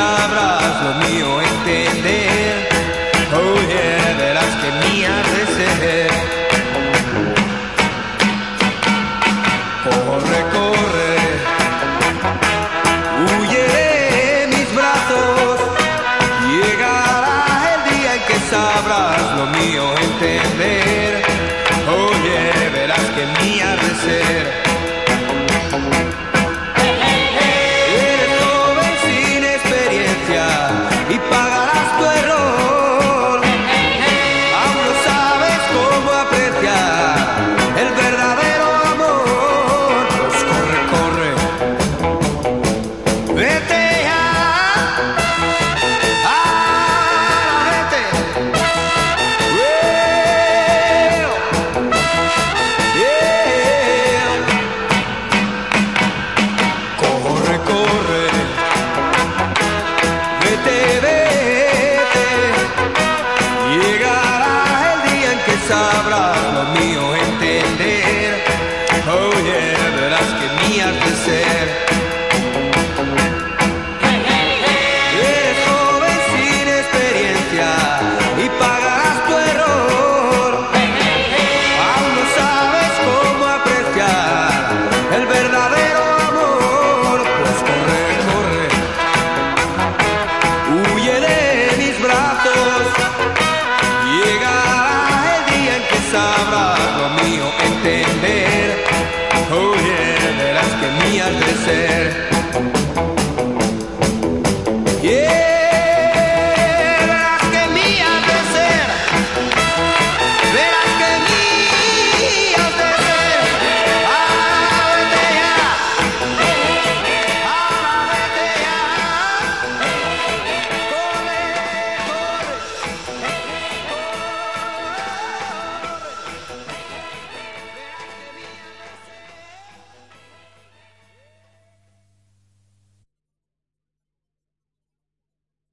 sabrás lo mío entender. Oh yeah, verás que mía de ser. Corre, corre. sabrás lo mío entender. Oh yeah, verás que mi arte ser. sabrás lo mío entender, oh yeah, verás que mías de.